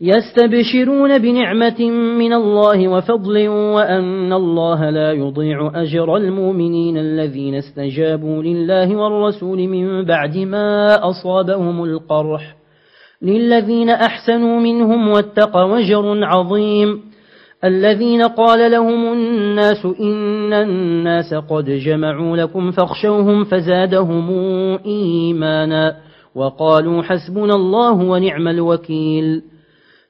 يستبشرون بنعمة من الله وفضل وأن الله لا يضيع أجر المؤمنين الذين استجابوا لله والرسول من بعد ما أصابهم القرح. للذين أحسنوا منهم واتقوا وجر عظيم. الذين قال لهم الناس إن الناس قد جمعوا لكم فاخشوهم فزادهم إيمانا. وقالوا حسبنا الله ونعم الوكيل.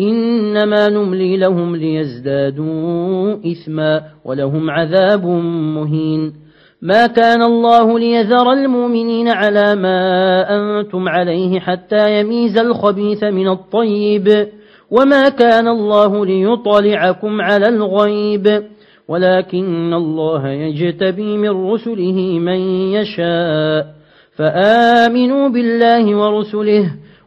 إنما نملي لهم ليزدادوا إثما ولهم عذاب مهين. ما كان الله ليذر المؤمنين على ما أنتم عليه حتى يميز الخبيث من الطيب. وما كان الله ليطلعكم على الغيب. ولكن الله يجتبي من رسله من يشاء. فآمنوا بالله ورسله